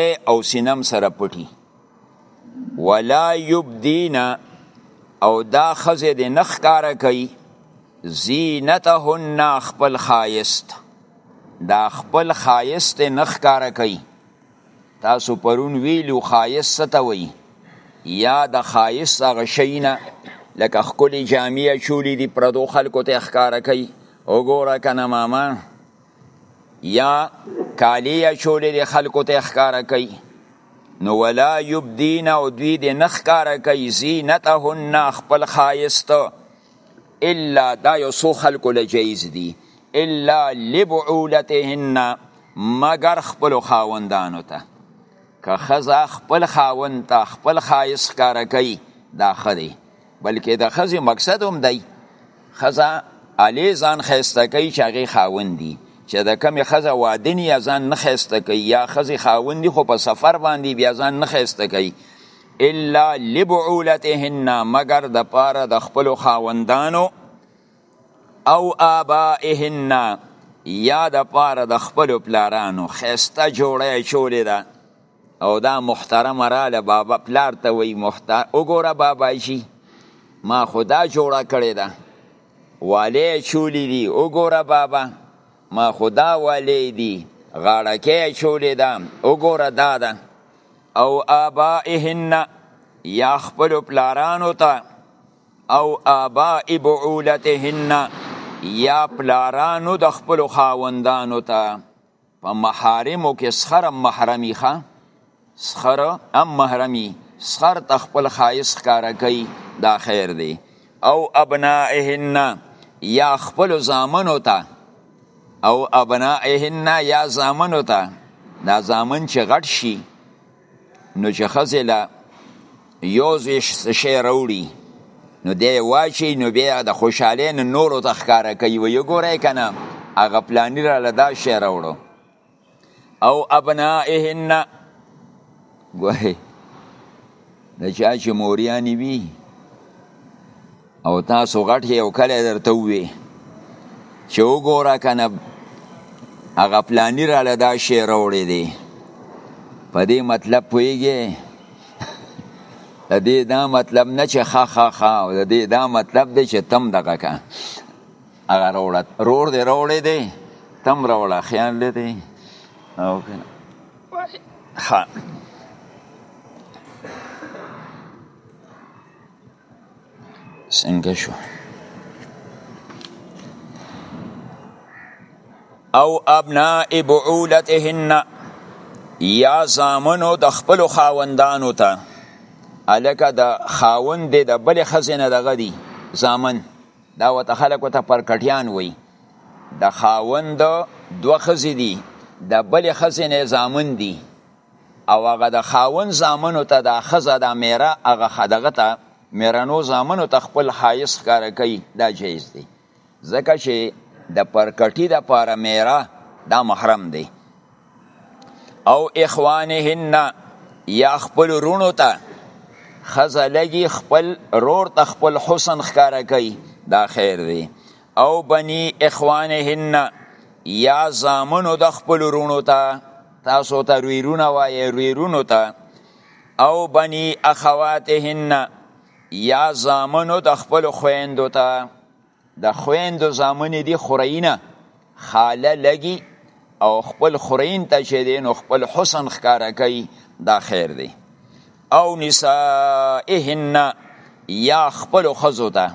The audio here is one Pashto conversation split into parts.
او سینم سره پټي ولا یبدین او دا خزه د نخ کار کوي زینتهن خپل خایست دا خپل خایست نخ کار کوي تاسو پرون ویلو خایست ته وي یا د خایست هغه شینه لکه خکلی جامعه چولی دی پردو خلکو ته اخکار کوي وګوره کنه ماما یا کالی اچولی دی خلکو ته ښکاره کوي نو ولا یبدین او دوی دی نه ښکاره کوي زینتهن خپل ښایست الا دا یو څو خلکو له جایز دي الا لبعولتهن مگر خپل خاوندانو ته که ښځه خپل خاوند ته خپل ښایست ښکاره کوي دا ښه دی بلکې د خزي مقصد هم دی خزه علی ځان خسته کوي چې هغه خاوند دي چې د کمی خزه واده نه ځان نه خسته کوي یا خزي خاوند دي خو په سفر باندې بیا ځان نه خسته کوي الا لبعولتهن مگر د پاره د خپل خاوندانو او آبائهن یا د پاره د خپل پلارانو خسته جوړه چولې ده او دا محترم رااله بابا پلار ته وی محترم وګوره بابا جی ما خدا جوړه کړی ده والی چولی دی وګوره بابا ما خدا والی دی غاړکه چولی ده وګوره دا ده او آبائهن یا خپل پلارانو ته او آباء بعولتهن یا پلارانو د خپل خاوندانو ته په محارمو کې سخر هم محرمي ښه سخر هم محرمي سخر ته خپل خایس ښکاره کوي دا خیر دی او ابنائهن یا خپل زامنو ته او ابنائهن یا زامنو ته دا زامن چې غټ شي نو چې خزه له یو شی راوړي نو دی واچي نو بیا د خوشحالۍ نه نورو ته ښکاره کوي وایي ګورئ که نه هغه پلاني راله دا شی راوړو او ابنائهن ګورئ د چا چې موریانې وي او تاسو غټ یو کله درته وی چې وګوره کنه هغه پلانی را لدا شی وروړي دی په دې مطلب پویږي د دې دا مطلب نه چې خا خا خا او د دې دا مطلب دی چې تم دغه کا هغه وروړت رور دی وروړي دی تم وروړه خیال لري او کنه خا څنګه شو او ابناء بعولتهن یا زامنو د خپل خاوندانو ته الکه د خاوند د بل خزینه دغه دی زامن دا وته خلکو ته پرکټیان وای د خاوند دوه خزې دي د بل خزینه زامن دي او هغه د خاون زامنو ته دا خزه دا میره هغه خدغه ته میرنو زامنو ته خپل خایس ښکاره کوي دا جایز دی ځکه چې د پرکټي د پاره میره دا محرم دی او اخوانهن یا خپل رونو ته خزه لګي خپل رور ته خپل حسن ښکاره کوي دا خیر دی او بنی اخوانهن یا زامنو د خپل ورونو ته تاسو ته رویرونه وایې رویرونو ته او بنی اخواتهن یا زامنو د خپل خویندو ته د خویندو زامن دي خورینه خاله لګي او خپل خورین ته چې دی نو خپل حسن ښکاره کوي دا خیر دی او نسائهن یا خپل خزو ته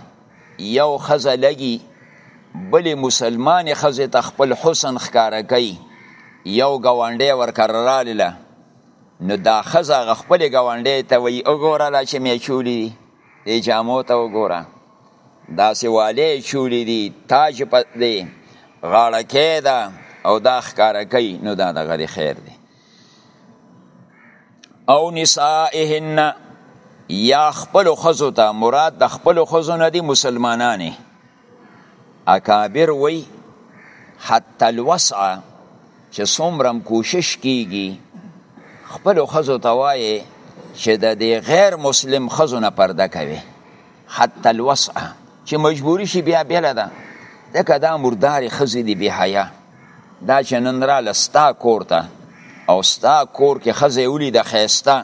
یو خزه لګي بلې مسلمان خزه ته خپل حسن ښکارا کوي یو گاونډی ورکر رااله نو دا خزه غ خپل گاونډی ته وی وګوره لا چې می چولی دی دی جامو ته وګوره دا سی والی چولی دی تاج په دی غاړه کې دا او دا ښکارا کوي نو دا د غری خیر دی او نسائهن یا خپل خزو ته مراد د خپل خزو نه دي مسلمانانه اکابر وی حتی الوسع چې څومره کوشش کیږي خپل خزو ته وایي چې د دې غیر مسلم خزو نه پرده کوي حتی الوسع چې مجبوری شي بیا بیل ده دکه دا مردار خزی دی بی حیا دا چې نن راله ستا کور ته او ستا کور کې ښځه ولیده ښایسته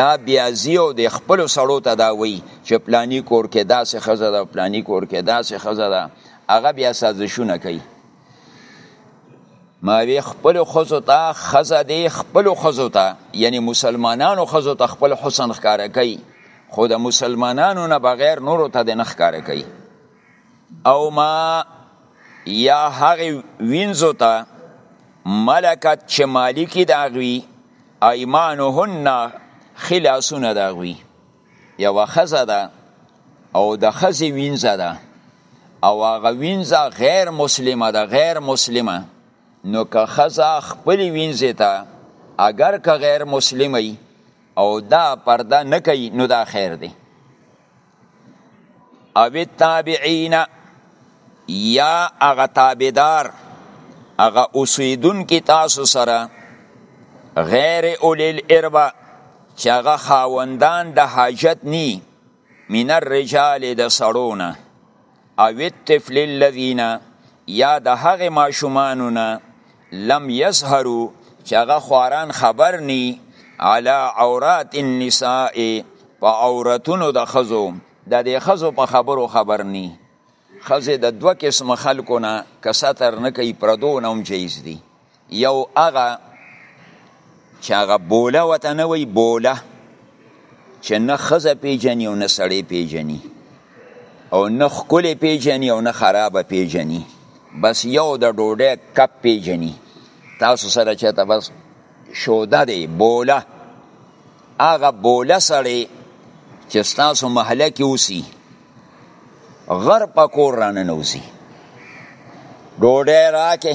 دا بیا ځي او د خپلو سړو ته دا وایي چې پلاني کور کې داسې ښځه ده پلاني کور کې داسې ښځه ده هغه بیا سازشونه کوي ما وی خپل خزو ته خزه دی خپل خزو ته یعنی مسلمانانو خزو ته خپل حسن ښکارا کوي خو د مسلمانانو نه بغیر نورو ته د نخ کار کوي او ما یا هغه وینځو ته ملکت چې مالکی د هغوی ایمانهن خلاصونه د هغوی یوه ښځه ده او د ښځې وینځه ده او هغه وینځه غیر مسلمه ده غیر مسلمه نو که ښځه خپلې وینځې ته اگر که غیر مسلمه او دا پرده نه کوي نو دا خیر دی او التابعین یا هغه تابعدار هغه اوسیدونکي تاسو سره غیر اولی الاربا چې هغه خاوندان د حاجت نی من الرجال د سړونه او الطفل الذين یا د هغه ماشومانو نه لم یظهرو چې هغه خواران خبر نی علی عورات النساء په عورتونو د خزو د دې خزو په خبرو خبر نی خزه د دوه قسم خلکو نه کساتر نه کوي پردو نه هم جایز دي یو هغه چې هغه بوله وته نه وی بوله چې نه خزه پیجنی او نه سړی پیجنی او نه خکل پیجنی او نه خراب پیجنی بس یو د ډوډۍ کپ پیجنی تاسو سره چې ته بس شوده دی بوله هغه بوله سړی چې تاسو محله کې اوسی غر په کور رانه نوزي ډوډۍ راکې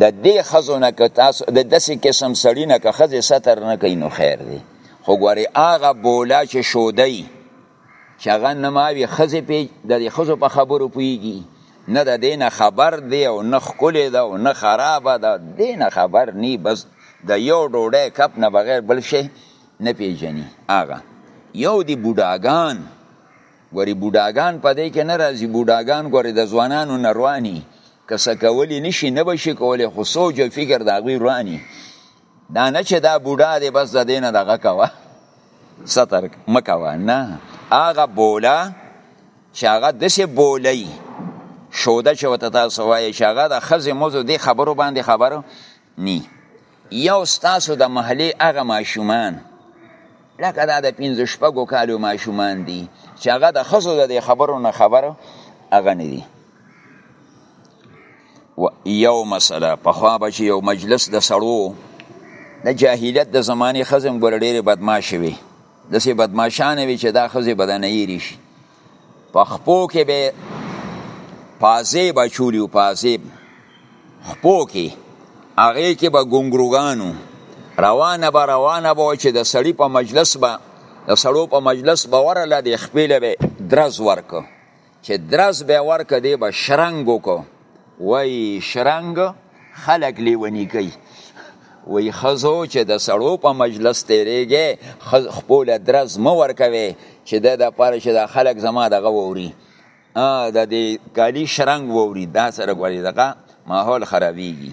د دې خزو نه که تاسو د داسې قسم سړی نه که خزې ستر نه کوي نو خیر دی خو ګورې هغه بولا چې شودی چې هغه نه ماوي خزې پې د دې خزو په خبرو پوهېږي نه د دې نه خبر دی او نه ښکلې ده او نه خرابه ده دې نه خبر نی بس د یو ډوډۍ کپ نه بغیر بل شي نه پیژني هغه یو دی بوډاګان ګوري بوډاګان په دې کې نه راځي بوډاګان ګوري د ځوانانو نه رواني که څه کولی نشي نه به شي کولی خو سوچ او فکر د هغوی رواني دا نه چې دا بوډا دی بس د دې نه دغه کوه ستر مه کوه نه هغه بوله چې هغه داسې بولی شوده چې ورته تاسو وایي چې هغه د ښځې مزو دې خبرو باندې خبرو نی یو ستاسو د محلې هغه ماشومان لکه دا د پنځه شپږو کالو ماشومان دي چې هغه د ښځو د دې خبرو نه خبر هغه نه دي یو مسله پخوا به چې یو مجلس د سړو د جاهلیت د زمانې ښځې هم ګوره ډېرې بدماشې وي داسې بدماشانې وي چې دا ښځې به درنه هېرې شي په خپو کې به پازې بچولی او پازې خپو کې هغه کې به ګونګروګانو روانه به روانه به چې د سړی په مجلس به د سړو په مجلس به ورله د خپل به درز ورک چې درز به ورک دی به شرنګ وکړو وای شرنګ خلک لیونی کوي وای خزو چې د سړو په مجلس تیریږي خپل درز مو ورکوي چې د د پاره چې د خلک زما دغه ووري ا د دې کالی شرنګ ووري دا سره غوړي دغه ماحول خرابيږي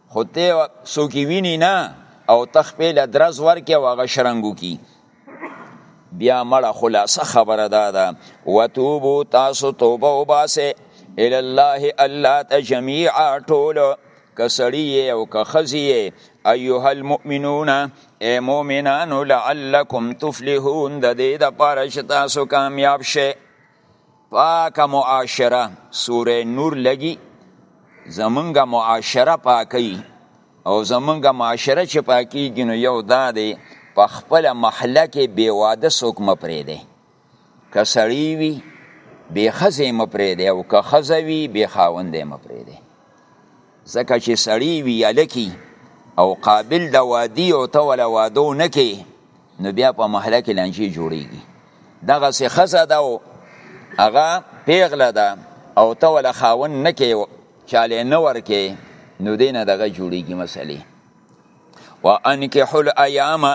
خو ته څوک ویني نه او ته خپې له درز ورکې او هغه شرنګو کی بیا مړه خلاصه خبره دا ده وتوبو تاسو توبه وباسه ال الله الله ته جميعا ټول کسړی او کخزی ایها المؤمنون ای مؤمنانو لعلکم تفلحون د دې د پاره چې تاسو کامیاب شئ پاکه معاشره سوره نور لګي زمونږه معاشره پاکي او زمونږه معاشره چې پاکيږي نو یو دا دی په خپل محله کې بې واده څوک مه پرېږدئ که سړی وي بې ښځې مه پرېږدئ او که ښځه وي بې خاوندې مه پرېږدئ ځکه چې سړی وي الکی او قابل د وادي او ته ولا وادو نه کې نو بیا په محله کې لانجې جوړیږي دغه سه خزه دا او هغه پیغله ده او ته ولا خاون نه کې چاله نه ورکې نو دینه دغه جوړیږي مسلې وانکحوا الایام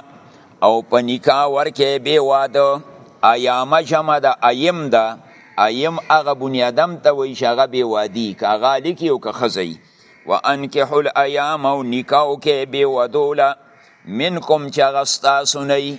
او په نکاح ورکه به واده ایام جمع د ایم ده ایم هغه بنیادم ته وی چې هغه به وادي که هغه لکی او که خزی وانکحوا الایام او نکاح کې به ودوله منکم چې هغه ستاسو نه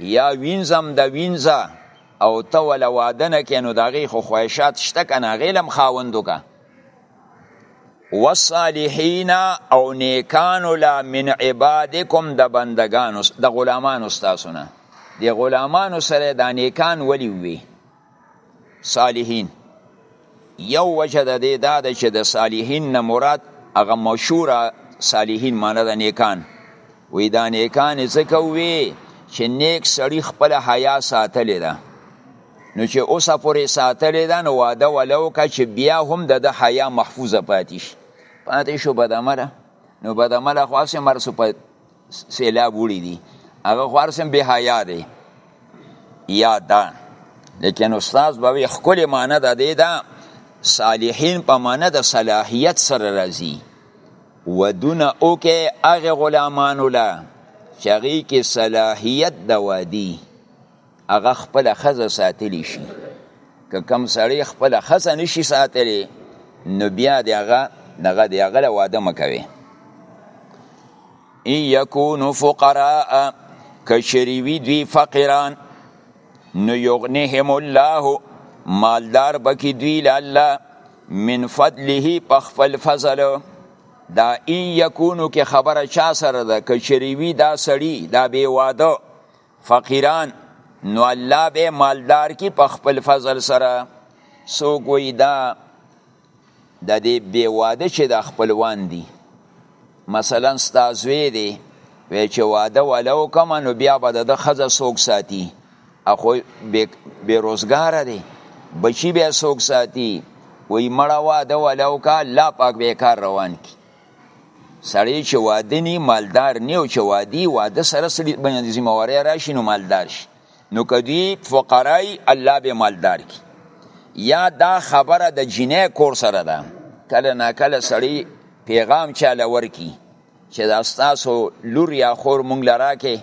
یا وینځم د وینځه او ته ولا واده نه کې نو د هغې خو خواهشات شته که نه هغې هم خاوند وکړه والصالحین او نیکانو لا من عبادکم د بندگانو د غلامانو ستاسو نه د غلامانو سره د نیکان ولی وي صالحین یو وجه د دې دا ده چې د صالحین نه مراد هغه مشهوره صالحین معنی د نیکان وی دا نیکان ځکه وی چې نیک سړی خپل حیا ساتلې ده نو چې اوسه پورې ساتلې ده نو واده ولو که چې بیا هم د د حیا محفوظه پاتې شي پاتې شو بدعمله نو بدعمله خو هسې مرسو په سیلاب وړي دي هغه خو هرسم بې حیا دی یا دا لیکن استاد به وي ښکلې معنی ده دی دا صالحین په معنی د صلاحیت سره راځي ودونه اوکه هغه غلامانو له چې هغې کې صلاحیت د وادي هغه خپل خزه ساتلی شي که کم سړی خپل خزه نشي ساتلی نو بیا دی هغه دغه دی هغه له واده مکوي ان یکونو فقراء کشری وی دوی فقیران نو یغنهم الله مالدار بکی دوی لاله من فضله پخفل فضل دا ان یکونو کې خبره چا سره ده کشری وی دا سړی دا بی واده فقیران نو الله به مالدار کی په خپل فضل سره سو ګوی دا د دې بی واده چې د خپلوان دي مثلا ستازوی دی وی چې واده ولو کوم نو بیا به د خزه سوق ساتي اخو بی روزګار دی بچی بیا سوق ساتي وی مړه واده ولو کا الله پاک به کار روان کی سړی چې واده نی مالدار نی او چې وادي واده سره سړي باندې ذمہ واري راشي نو مالدار شي نو کدی فقرای الله به مالدار کی یا دا خبره د جنې کور سره ده کله نا کله سړی پیغام چاله ورکی چې دا تاسو لور یا خور مونږ لراکه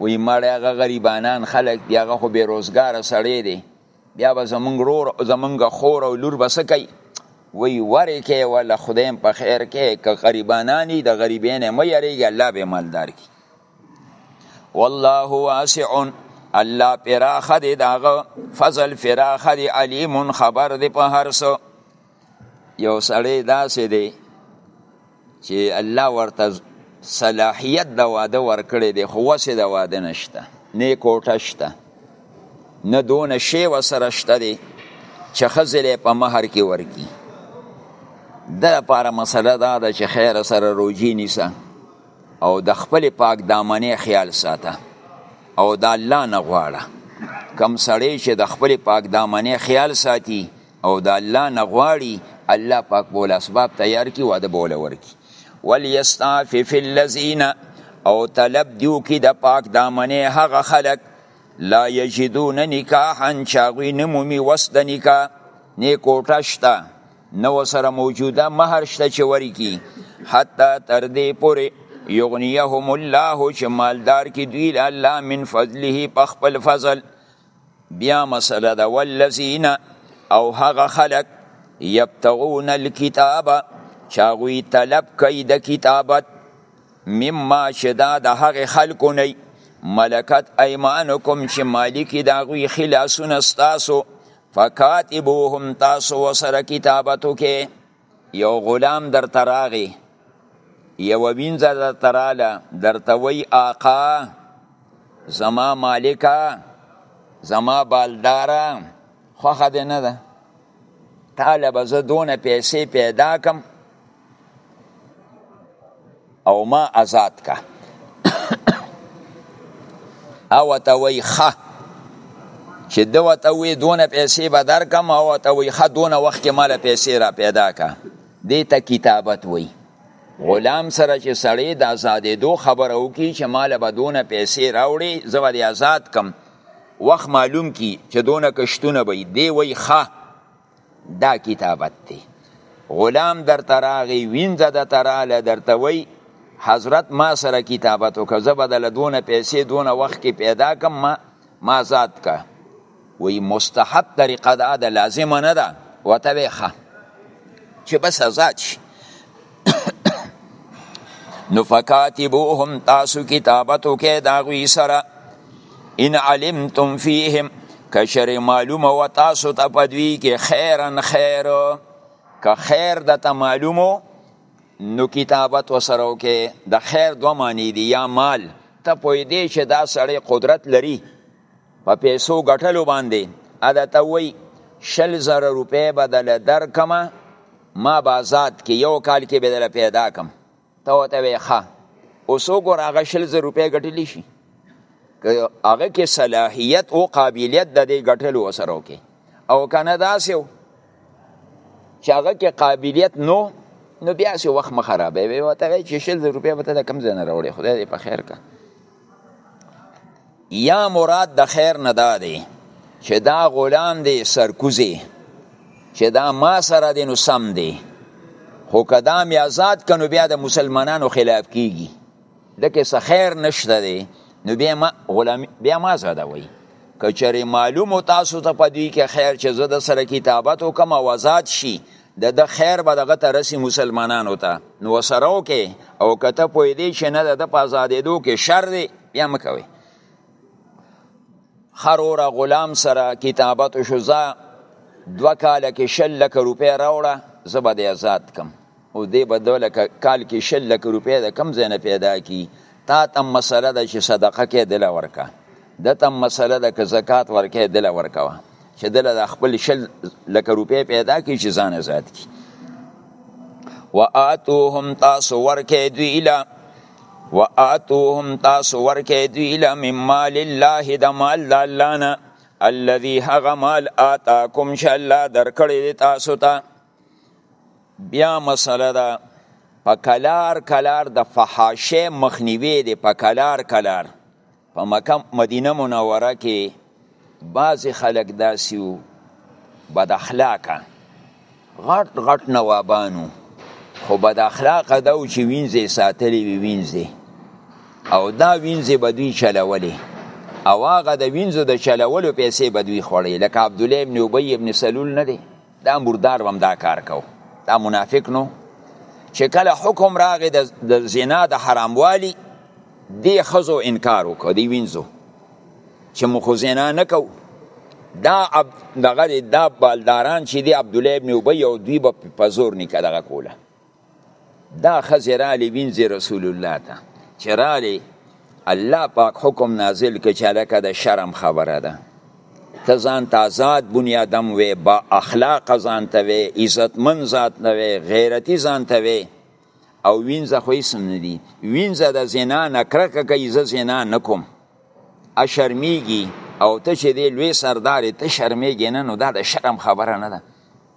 وی مړ هغه غریبانان خلک دی هغه خو بیروزګار سړی دی بیا به زمونږ رور زمونږ خور او لور به څه کوي وی وری کې ولا خدایم په خیر کې که غریبانانی د غریبین مې یریږي الله به مالدار کی والله واسع الله پراخه دی داغه فضل فراخه دی علیم خبر دی په هر څه یو سړی داسې دی چې الله ورته صلاحیت د واده ورکړی دی خو وسې د واده نشته نه کوټه شته نه دونه شی وسره شته دی چې خزل په مہر کې ورکی د لپاره مسله دا ده چې خیر سره روجی نیسه او د خپل پاک دامنې خیال ساته او د الله نه غواړه کم سړی چې د خپل پاک دامنې خیال ساتي او د الله نه غواړي الله پاک بول اسباب تیار کی واده بول ورکی وليستعفف الذين او طلب دیو کی د پاک دامنه هغه خلق لا یجدون نکاحا چاغوی نمومی وس د نکاح نه کوټه شته نو سره موجوده مہر شته چې وری کی حتی تر دې پورې یغنیهم الله چې مالدار کی دوی الله من فضله په خپل فضل بیا مسله ده والذین او هغه خلق یبتغون الكتاب چاغوی طلب کوي د کتابت مما چې دا د هغې خلکو نه ملکت ایمانکم چې مالکی د هغوی ښي لاسونه ستاسو فکاتبوهم تاسو ورسره کتابت وکړئ یو غلام درته راغی یو وینځه درته رااله درته وی آقا زما مالکا زما بالدارا خوخه دې نه ده طالب زه دونه پیسې پیدا کم او ما آزاد کا او ته وای خه چې دو ته وی دونه پیسې به درکم او ته وی خه دونه وخت کې مال پیسې را پیدا کا دې ته کتابت وای غلام سره چې سړی د آزادې دو خبره وکي چې مال به دونه پیسې راوړي زه به آزاد کم وخت معلوم کی چې دونه کشتونه به دی وای خه دا کتابت دی غلام در تراغی وینځه د تراله درته وی حضرت ما سره کتابت وکړه زه به دله دونه پیسې دونه وخت کې پیدا کم ما ما ذات کا وی مستحب طریقه دا ده لازمه نه ده ورته وی ښه چې بس ازاد شي نو فکاتبوهم تاسو کتابت وکړئ د هغوی سره ان علمتم فیهم که چېرې معلومه وه تاسو ته په دوی کې خیرا خیر که خیر درته معلوم و نو کتابت ورسره وکړئ د خیر دوه معنی دي یا مال ته پوهېدې چې دا سړی قدرت لري په پیسو ګټلو باندې ادا ته وایي شل زره روپۍ به دله درکمه ما به آزاد کې یو کال کې به دل پیدا کم ته وته وې ښه اوس وګور هغه شل زر روپۍ ګټلی شي که هغه کې صلاحیت او قابلیت د دې ګټلو وسره وکي او کنه داسې و چې هغه کې قابلیت نو نو بیا سې وخت مخرابې وي وته چې شل زر روپۍ به ته کم ځای نه راوړې خدای دې په خیر کا یا مراد د خیر نه دا دی چې دا غلام دی سرکوزی چې دا ما سره دی نو سم دی خو که دا مې آزاد کنو بیا د مسلمانانو خلاف کیږي لکه څه خیر نشته دی نو بیا ما غلام بیا ما زده وای کچره معلوم تاسو ته پدوی کې خیر چې زه د سره کتابت وکم او آزاد شي د د خیر به دغه ته رسی مسلمانانو ته نو وسره وکې او که ته پوهېدې چې نه د په ازادېدو کې شر دی بیا مه کوې خروره غلام سره کتابت شو زه دوه کاله کې شل لکه روپۍ راوړه زه به دې ازاد کم او دې به دوه لکه کال کې شل لکه روپۍ د کم ځای نه پیدا کی تا ته مسله ده چې صدقه کې دله ورکه ده ته مسله ده که زکات ورکه دله ورکوه چې دله د خپل شل لکه روپۍ پیدا کړي چې ځان آزاد کړي وآتوهم تاسو ورکې دوی له وآتوهم تاسو ورکې دوی له من مال الله د مال د الله نه الذي هغه مال آتاکم چې الله درکړی دی تاسو ته بیا مسله ده په کلار کلار د فحاشه مخنیوی دی په کلار کلار په مکه مدینه منوره کې بعضې خلک داسې وو بد اخلاقه غټ غټ نوابانو خو بد اخلاقه دا و چې وینځې یې ساتلې وي وینځې او دا وینځې به دوی چلولې او هغه د وینځو د چلولو پیسې به دوی خوړې لکه عبدالله ابن ابی ابن سلول نه دی دا مردار هم دا کار کو دا منافق نو چې کله حکم راغی د زنا د حراموالي دی خزو انکار وکړ دی وینځو چې مخ زنا نه کو دا عب دغه دا بالداران چې دی عبد الله ابن ابي او دوی په زور نکاح دغه کوله دا خزه رالی وینځي رسول الله ته چې رالی الله پاک حکم نازل کړ چې لکه د شرم خبره ده ته ځان ته آزاد بنی آدم وې با اخلاق ځان ته وې عزتمن ذات نه وې غیرتی ځان ته وې او وینځه خو یې نه دي وینځه د زنا نه کرکه کوي زه زنا نه کوم ا شرمیږي او ته چې دی لوی سردار ته شرمیږي نه نو دا د شرم خبره نه ده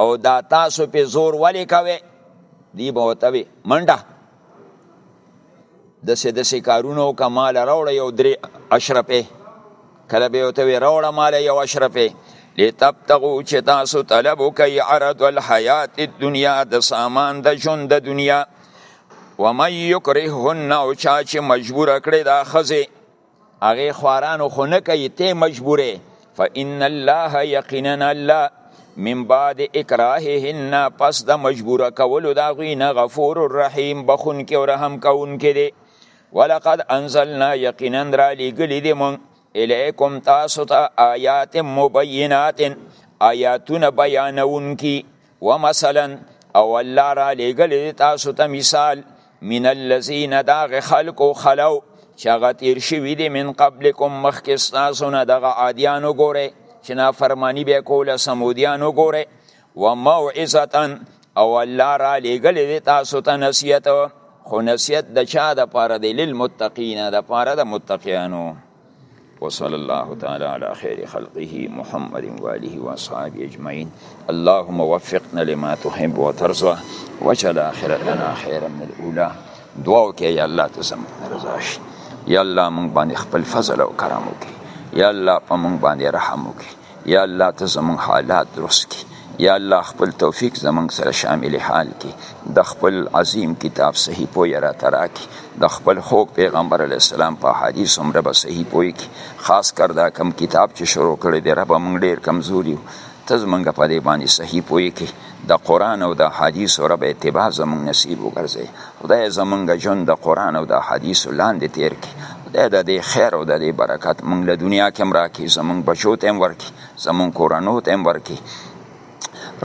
او دا تاسو په زور ولې کوي دی به ورته وي منډه داسې داسې کارونه وکړه ماله راوړه یو درې اشرفې کله به یې ورته وي راوړه ماله یو اشرفې لتبتغو چې تاسو طلب وکړئ عرض الحیات الدنیا د سامان د ژوند د دنیا ومن یکرههن او چا چې مجبور کړی دا ښځې هغه خوارانو خو نه کوي ته مجبوره فإن الله یقینا الله من بعد اکراههن پس د مجبوره کولو دا غوی نه غفور الرحیم بخون کې او رحم کون کې دی ولقد انزلنا یقینا را لګلی دی مون الیکم تاسو ته آیات مبینات آیاتونه بیانون کی و مثلا او الله را لېږلی تاسو ته مثال من الذین داغ خلقو خلو چې هغه تیر شوي دي من قبلکم مخکې ستاسو نه دغه عادیان وګورئ چې نافرماني به یې کوله سمودیان وګورئ و موعظتا او الله را لېږلی دی تاسو ته نصیحت خو نصیحت د چا دپاره دی للمتقین دپاره د متقیانو وصلى الله تعالى على خير خلقه محمد وآله وأصحابه أجمعين اللهم وفقنا لما تحب وترضى واجعل آخرتنا خيرا من الأولى دعا وکړه یا الله ته زموږ رضا شي یا الله موږ باندې خپل فضل او کرم وکړي یا الله په موږ باندې رحم وکړي یا الله ته زمون حالات درست کی یا الله خپل توفیق زمونږ سره شامل حال کې د خپل عظیم کتاب صحیح پوی را تراکی د خپل خو پیغمبر علی السلام په حدیث هم رب صحیح پوی کی خاص کر دا کم کتاب چې شروع کړی دی رب مونږ ډیر کمزوری ته زمونږ په دې باندې صحیح پوی کی د قران او د حدیث رب اتباع زمونږ نصیب وګرځي خدای زمونږ جون د قران او د حدیث لاندې تیر کی خدای د دې خیر او د دې برکت مونږ له دنیا کې مراکې زمونږ بچو ته ورکی زمونږ کورنو ته ورکی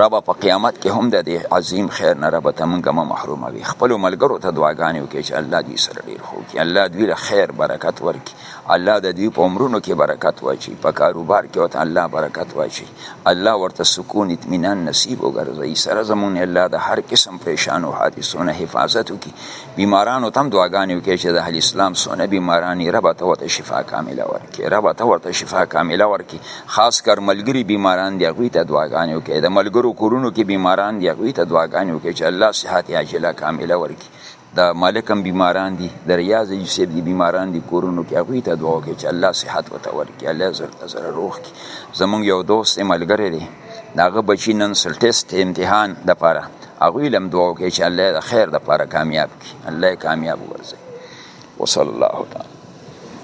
رب په قیامت کې هم د دې عظیم خیر نه رب ته مونږ ما محروم وي خپل ملګرو ته دعاګانې وکړي چې الله دې سره ډیر خو کې الله دې خیر برکت ورکړي الله د دوی په عمرونو کې برکت واچي په کاروبار کې ورته الله برکت واچي الله ورته سکون اطمینان نصیب وګرځوي سره زمونږ الله د هر قسم پریشانو حادثو نه حفاظت وکړي بیمارانو ته هم دعاګانې وکړي چې د اهل اسلام څونه بیماران یې ربه ته ورته شفا کامله ورکړي ربه ته ورته شفا کامله ورکړي خاص کر ملګري بیماران دي هغوی ته دعاګانې وکړي د ملګرو کورونو کې بیماران دي هغوی ته دعاګانې وکړي چې الله صحت عاجله کامله ورکړي دا مالک هم بیماران دي د ریاض ایوب صاحب دي بیماران دي کورونو کې هغوی ته دعا وکړي چې الله صحت ورته ورکړي الله زر ته زر روغ کړي زمونږ یو دوست دی ملګری دی د هغه بچي نن سل ټیسټ امتحان دپاره هغوی له هم دعا وکړي چې الله د خیر دپاره کامیاب کړي الله یې کامیاب وګرځوي وصلی الله تعالی